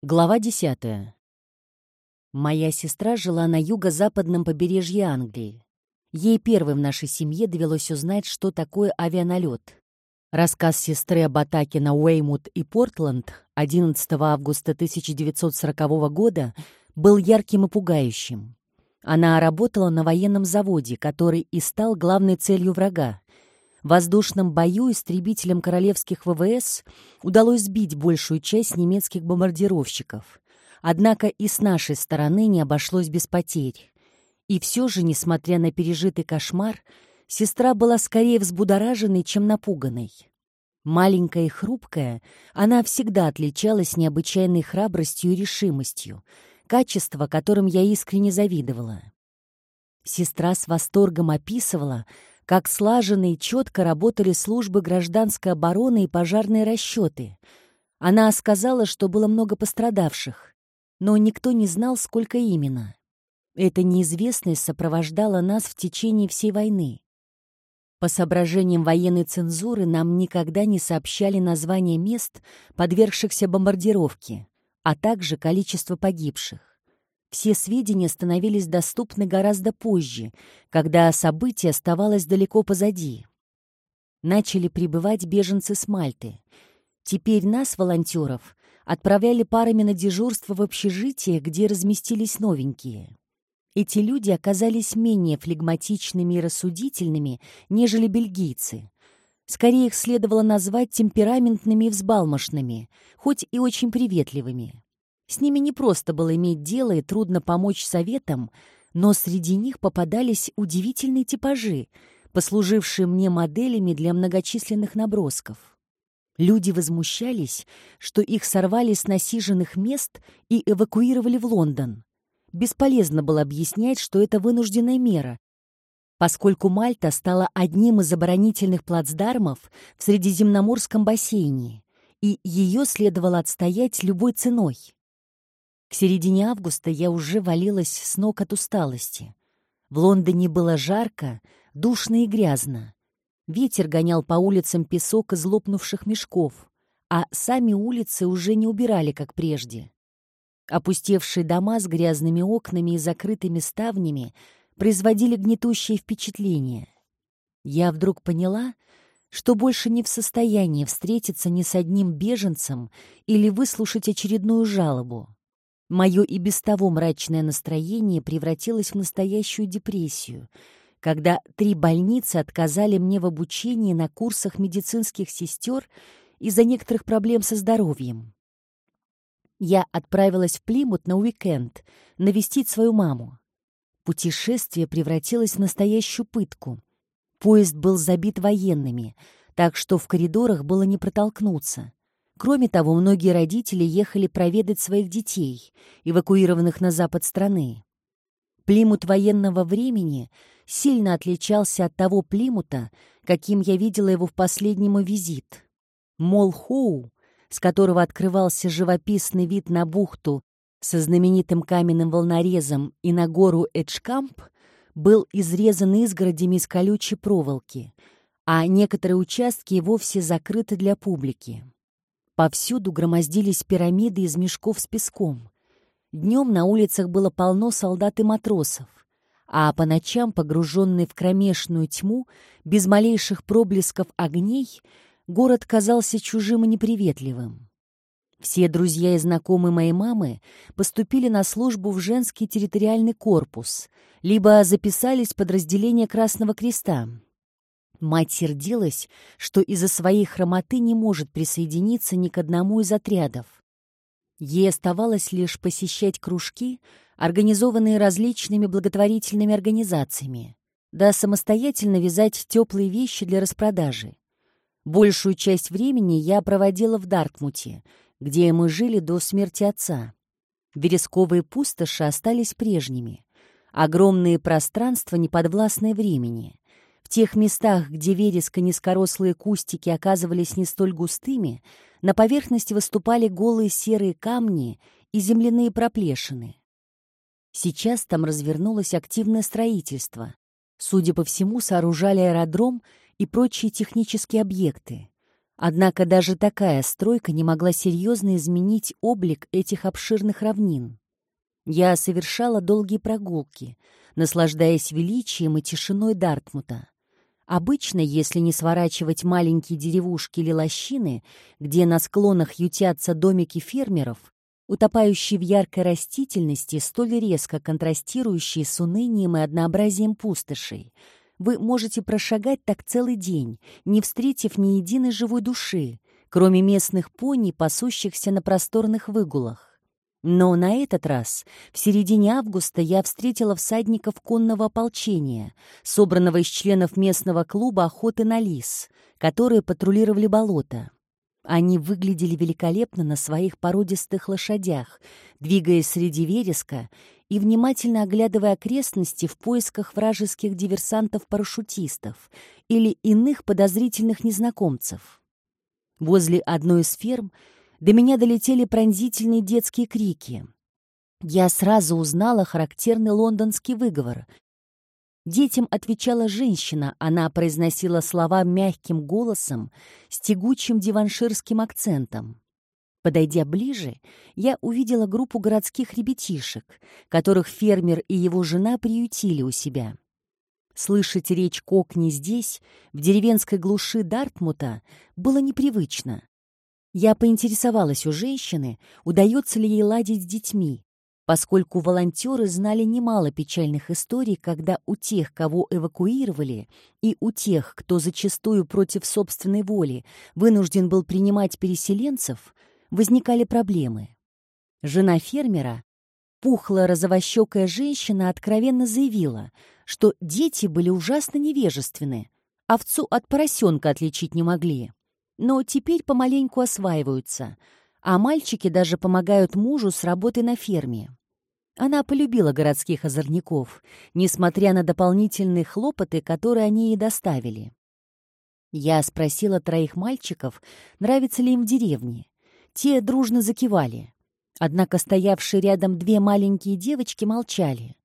Глава десятая. Моя сестра жила на юго-западном побережье Англии. Ей первой в нашей семье довелось узнать, что такое авианалет. Рассказ сестры об атаке на Уэймут и Портленд 11 августа 1940 года был ярким и пугающим. Она работала на военном заводе, который и стал главной целью врага. В воздушном бою истребителям королевских ВВС удалось сбить большую часть немецких бомбардировщиков. Однако и с нашей стороны не обошлось без потерь. И все же, несмотря на пережитый кошмар, сестра была скорее взбудораженной, чем напуганной. Маленькая и хрупкая, она всегда отличалась необычайной храбростью и решимостью, качество, которым я искренне завидовала. Сестра с восторгом описывала, как слаженно и четко работали службы гражданской обороны и пожарные расчеты. Она сказала, что было много пострадавших, но никто не знал, сколько именно. Эта неизвестность сопровождала нас в течение всей войны. По соображениям военной цензуры нам никогда не сообщали названия мест, подвергшихся бомбардировке, а также количество погибших. Все сведения становились доступны гораздо позже, когда событие оставалось далеко позади. Начали прибывать беженцы с Мальты. Теперь нас, волонтеров, отправляли парами на дежурство в общежитие, где разместились новенькие. Эти люди оказались менее флегматичными и рассудительными, нежели бельгийцы. Скорее их следовало назвать темпераментными и взбалмошными, хоть и очень приветливыми. С ними не просто было иметь дело и трудно помочь советам, но среди них попадались удивительные типажи, послужившие мне моделями для многочисленных набросков. Люди возмущались, что их сорвали с насиженных мест и эвакуировали в Лондон. Бесполезно было объяснять, что это вынужденная мера, поскольку Мальта стала одним из оборонительных плацдармов в Средиземноморском бассейне, и ее следовало отстоять любой ценой. К середине августа я уже валилась с ног от усталости. В Лондоне было жарко, душно и грязно. Ветер гонял по улицам песок из лопнувших мешков, а сами улицы уже не убирали, как прежде. Опустевшие дома с грязными окнами и закрытыми ставнями производили гнетущее впечатление. Я вдруг поняла, что больше не в состоянии встретиться ни с одним беженцем или выслушать очередную жалобу. Мое и без того мрачное настроение превратилось в настоящую депрессию, когда три больницы отказали мне в обучении на курсах медицинских сестер из-за некоторых проблем со здоровьем. Я отправилась в Плимут на уикенд навестить свою маму. Путешествие превратилось в настоящую пытку. Поезд был забит военными, так что в коридорах было не протолкнуться. Кроме того, многие родители ехали проведать своих детей, эвакуированных на запад страны. Плимут военного времени сильно отличался от того Плимута, каким я видела его в последний мой визит. Молхоу, с которого открывался живописный вид на бухту со знаменитым каменным волнорезом и на гору Эджкамп, был изрезан изгородями из колючей проволоки, а некоторые участки вовсе закрыты для публики. Повсюду громоздились пирамиды из мешков с песком. Днем на улицах было полно солдат и матросов, а по ночам, погруженный в кромешную тьму, без малейших проблесков огней, город казался чужим и неприветливым. Все друзья и знакомые моей мамы поступили на службу в женский территориальный корпус, либо записались в подразделение Красного Креста, Мать сердилась, что из-за своей хромоты не может присоединиться ни к одному из отрядов. Ей оставалось лишь посещать кружки, организованные различными благотворительными организациями, да самостоятельно вязать теплые вещи для распродажи. Большую часть времени я проводила в Дартмуте, где мы жили до смерти отца. Вересковые пустоши остались прежними. Огромные пространства, неподвластные времени. Тех местах, где вереск и низкорослые кустики оказывались не столь густыми, на поверхности выступали голые серые камни и земляные проплешины. Сейчас там развернулось активное строительство. Судя по всему, сооружали аэродром и прочие технические объекты. Однако даже такая стройка не могла серьезно изменить облик этих обширных равнин. Я совершала долгие прогулки, наслаждаясь величием и тишиной Дартмута. Обычно, если не сворачивать маленькие деревушки или лощины, где на склонах ютятся домики фермеров, утопающие в яркой растительности, столь резко контрастирующие с унынием и однообразием пустошей, вы можете прошагать так целый день, не встретив ни единой живой души, кроме местных пони, пасущихся на просторных выгулах. Но на этот раз, в середине августа, я встретила всадников конного ополчения, собранного из членов местного клуба охоты на лис, которые патрулировали болото. Они выглядели великолепно на своих породистых лошадях, двигаясь среди вереска и внимательно оглядывая окрестности в поисках вражеских диверсантов-парашютистов или иных подозрительных незнакомцев. Возле одной из ферм до меня долетели пронзительные детские крики. Я сразу узнала характерный лондонский выговор. Детям отвечала женщина, она произносила слова мягким голосом с тягучим диванширским акцентом. Подойдя ближе, я увидела группу городских ребятишек, которых фермер и его жена приютили у себя. Слышать речь Кокни здесь, в деревенской глуши Дартмута, было непривычно. Я поинтересовалась у женщины, удается ли ей ладить с детьми, поскольку волонтеры знали немало печальных историй, когда у тех, кого эвакуировали, и у тех, кто зачастую против собственной воли вынужден был принимать переселенцев, возникали проблемы. Жена фермера, пухлая розовощекая женщина, откровенно заявила, что дети были ужасно невежественны, овцу от поросенка отличить не могли но теперь помаленьку осваиваются, а мальчики даже помогают мужу с работой на ферме. Она полюбила городских озорников, несмотря на дополнительные хлопоты, которые они ей доставили. Я спросила троих мальчиков, нравится ли им деревне. Те дружно закивали. Однако стоявшие рядом две маленькие девочки молчали.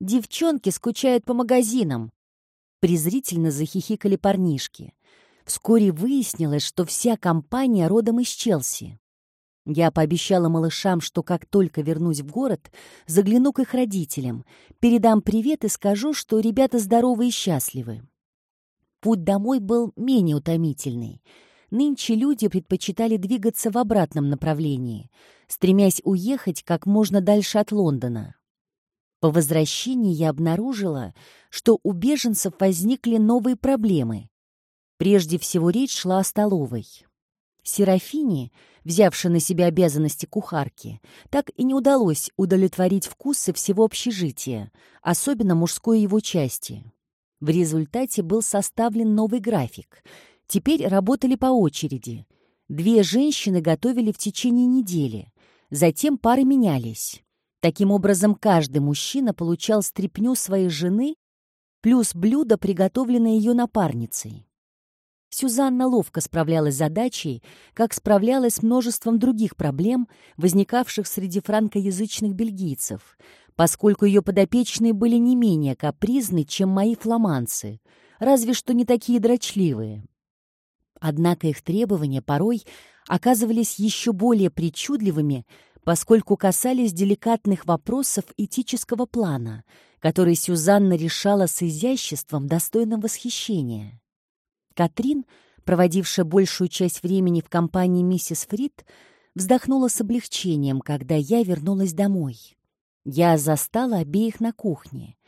«Девчонки скучают по магазинам!» Презрительно захихикали парнишки. Вскоре выяснилось, что вся компания родом из Челси. Я пообещала малышам, что как только вернусь в город, загляну к их родителям, передам привет и скажу, что ребята здоровы и счастливы. Путь домой был менее утомительный. Нынче люди предпочитали двигаться в обратном направлении, стремясь уехать как можно дальше от Лондона. По возвращении я обнаружила, что у беженцев возникли новые проблемы, Прежде всего речь шла о столовой. Серафине, взявшей на себя обязанности кухарки, так и не удалось удовлетворить вкусы всего общежития, особенно мужской его части. В результате был составлен новый график. Теперь работали по очереди. Две женщины готовили в течение недели. Затем пары менялись. Таким образом, каждый мужчина получал стряпню своей жены плюс блюдо, приготовленное ее напарницей. Сюзанна ловко справлялась с задачей, как справлялась с множеством других проблем, возникавших среди франкоязычных бельгийцев, поскольку ее подопечные были не менее капризны, чем мои фламанцы, разве что не такие дрочливые. Однако их требования порой оказывались еще более причудливыми, поскольку касались деликатных вопросов этического плана, которые Сюзанна решала с изяществом, достойным восхищения. Катрин, проводившая большую часть времени в компании миссис Фрид, вздохнула с облегчением, когда я вернулась домой. Я застала обеих на кухне.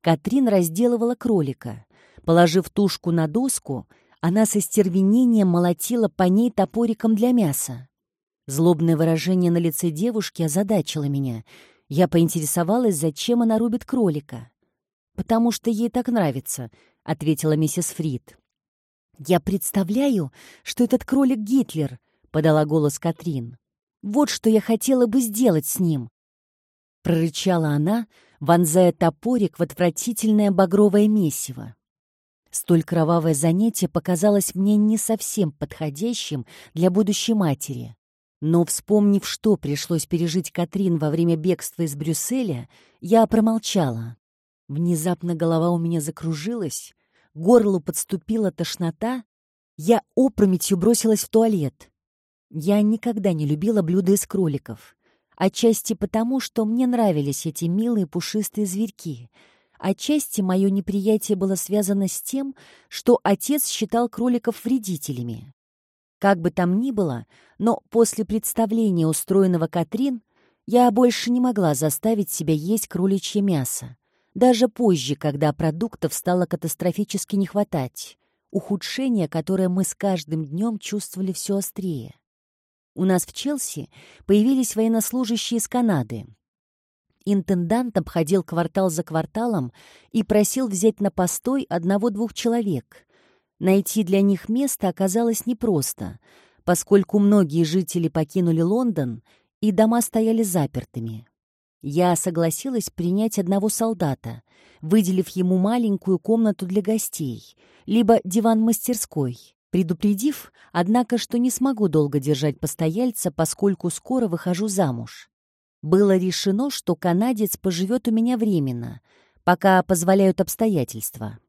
Катрин разделывала кролика. Положив тушку на доску, она со стервенением молотила по ней топориком для мяса. Злобное выражение на лице девушки озадачило меня. Я поинтересовалась, зачем она рубит кролика. «Потому что ей так нравится», — ответила миссис Фрид. «Я представляю, что этот кролик Гитлер», — подала голос Катрин. «Вот что я хотела бы сделать с ним», — прорычала она, вонзая топорик в отвратительное багровое месиво. Столь кровавое занятие показалось мне не совсем подходящим для будущей матери. Но, вспомнив, что пришлось пережить Катрин во время бегства из Брюсселя, я промолчала. Внезапно голова у меня закружилась, горлу подступила тошнота, Я опрометью бросилась в туалет. Я никогда не любила блюда из кроликов. Отчасти потому, что мне нравились эти милые пушистые зверьки. Отчасти мое неприятие было связано с тем, что отец считал кроликов вредителями. Как бы там ни было, но после представления, устроенного Катрин, я больше не могла заставить себя есть кроличье мясо. Даже позже, когда продуктов стало катастрофически не хватать. Ухудшение, которое мы с каждым днем чувствовали все острее. У нас в Челси появились военнослужащие из Канады. Интендант обходил квартал за кварталом и просил взять на постой одного-двух человек. Найти для них место оказалось непросто, поскольку многие жители покинули Лондон, и дома стояли запертыми. Я согласилась принять одного солдата, выделив ему маленькую комнату для гостей, либо диван-мастерской, предупредив, однако, что не смогу долго держать постояльца, поскольку скоро выхожу замуж. Было решено, что канадец поживет у меня временно, пока позволяют обстоятельства.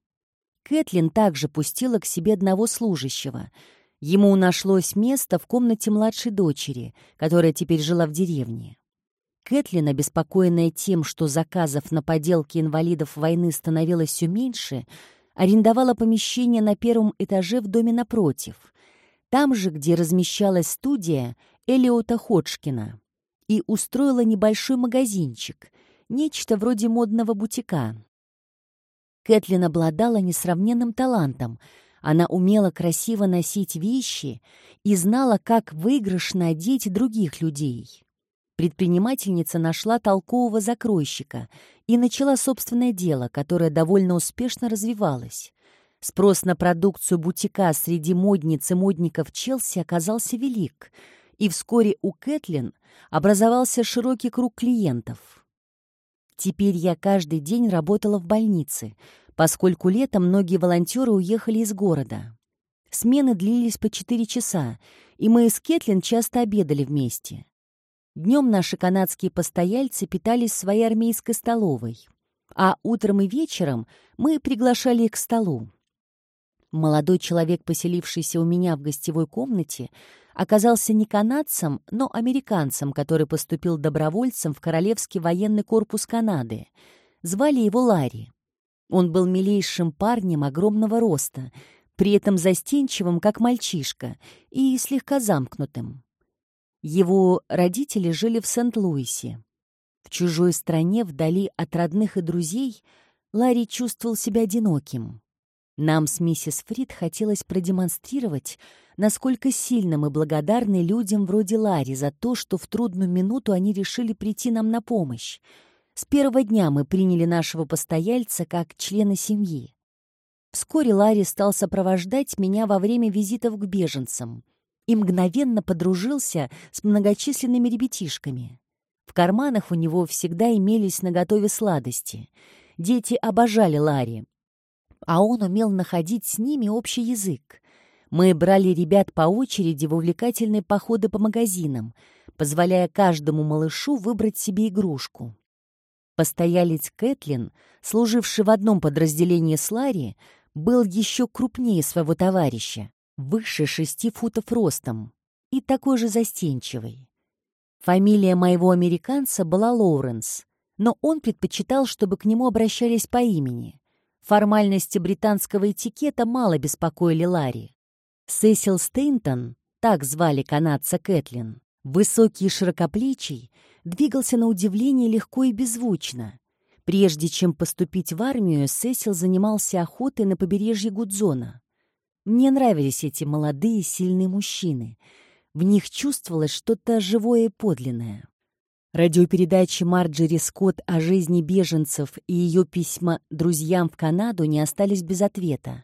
Кэтлин также пустила к себе одного служащего. Ему нашлось место в комнате младшей дочери, которая теперь жила в деревне. Кэтлин, обеспокоенная тем, что заказов на поделки инвалидов войны становилось все меньше, арендовала помещение на первом этаже в доме напротив, там же, где размещалась студия Элиота Ходжкина, и устроила небольшой магазинчик, нечто вроде модного бутика. Кэтлин обладала несравненным талантом. Она умела красиво носить вещи и знала, как выигрышно одеть других людей. Предпринимательница нашла толкового закройщика и начала собственное дело, которое довольно успешно развивалось. Спрос на продукцию бутика среди модниц и модников Челси оказался велик, и вскоре у Кэтлин образовался широкий круг клиентов. Теперь я каждый день работала в больнице, поскольку летом многие волонтеры уехали из города. Смены длились по четыре часа, и мы с Кэтлин часто обедали вместе. Днем наши канадские постояльцы питались своей армейской столовой, а утром и вечером мы приглашали их к столу. Молодой человек, поселившийся у меня в гостевой комнате, оказался не канадцем, но американцем, который поступил добровольцем в Королевский военный корпус Канады. Звали его Ларри. Он был милейшим парнем огромного роста, при этом застенчивым, как мальчишка, и слегка замкнутым. Его родители жили в Сент-Луисе. В чужой стране, вдали от родных и друзей, Ларри чувствовал себя одиноким. Нам с миссис Фрид хотелось продемонстрировать, насколько сильно мы благодарны людям вроде Ларри за то, что в трудную минуту они решили прийти нам на помощь. С первого дня мы приняли нашего постояльца как члена семьи. Вскоре Ларри стал сопровождать меня во время визитов к беженцам и мгновенно подружился с многочисленными ребятишками. В карманах у него всегда имелись наготове сладости. Дети обожали Ларри, а он умел находить с ними общий язык. Мы брали ребят по очереди в увлекательные походы по магазинам, позволяя каждому малышу выбрать себе игрушку. Постоялец Кэтлин, служивший в одном подразделении с Ларри, был еще крупнее своего товарища выше шести футов ростом и такой же застенчивый. Фамилия моего американца была Лоуренс, но он предпочитал, чтобы к нему обращались по имени. Формальности британского этикета мало беспокоили Ларри. Сесил Стейнтон, так звали канадца Кэтлин, высокий и широкоплечий, двигался на удивление легко и беззвучно. Прежде чем поступить в армию, Сесил занимался охотой на побережье Гудзона. Мне нравились эти молодые, сильные мужчины. В них чувствовалось что-то живое и подлинное. Радиопередачи Марджери Скотт о жизни беженцев и ее письма друзьям в Канаду не остались без ответа.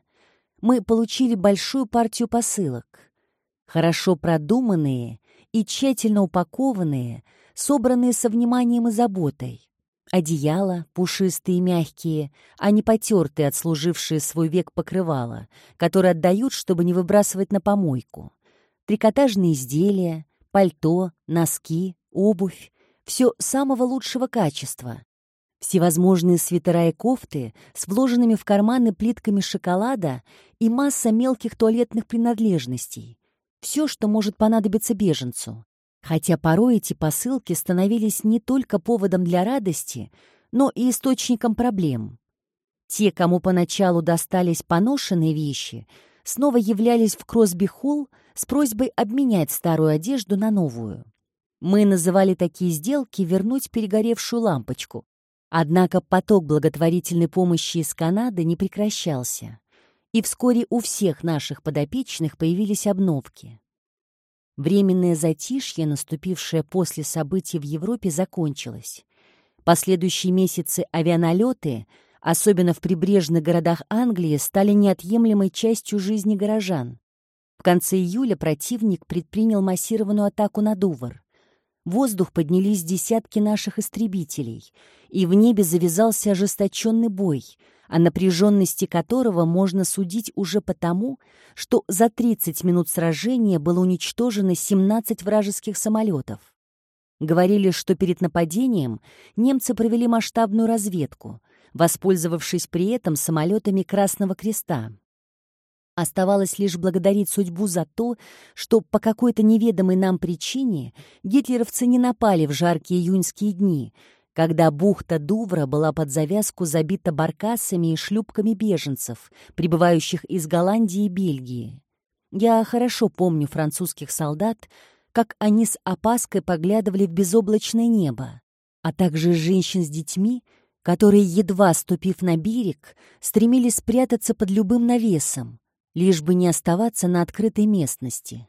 Мы получили большую партию посылок. Хорошо продуманные и тщательно упакованные, собранные со вниманием и заботой. Одеяла, пушистые и мягкие, а не потертые, отслужившие свой век покрывала, которые отдают, чтобы не выбрасывать на помойку. Трикотажные изделия, пальто, носки, обувь — все самого лучшего качества. Всевозможные свитера и кофты с вложенными в карманы плитками шоколада и масса мелких туалетных принадлежностей. Все, что может понадобиться беженцу. Хотя порой эти посылки становились не только поводом для радости, но и источником проблем. Те, кому поначалу достались поношенные вещи, снова являлись в Кросби-холл с просьбой обменять старую одежду на новую. Мы называли такие сделки «вернуть перегоревшую лампочку». Однако поток благотворительной помощи из Канады не прекращался, и вскоре у всех наших подопечных появились обновки. Временное затишье, наступившее после событий в Европе, закончилось. Последующие месяцы авианалеты, особенно в прибрежных городах Англии, стали неотъемлемой частью жизни горожан. В конце июля противник предпринял массированную атаку на Дувр. В воздух поднялись десятки наших истребителей, и в небе завязался ожесточенный бой, о напряженности которого можно судить уже потому, что за 30 минут сражения было уничтожено 17 вражеских самолетов. Говорили, что перед нападением немцы провели масштабную разведку, воспользовавшись при этом самолетами Красного Креста. Оставалось лишь благодарить судьбу за то, что по какой-то неведомой нам причине гитлеровцы не напали в жаркие июньские дни, когда бухта Дувра была под завязку забита баркасами и шлюпками беженцев, прибывающих из Голландии и Бельгии. Я хорошо помню французских солдат, как они с опаской поглядывали в безоблачное небо, а также женщин с детьми, которые, едва ступив на берег, стремились спрятаться под любым навесом, лишь бы не оставаться на открытой местности.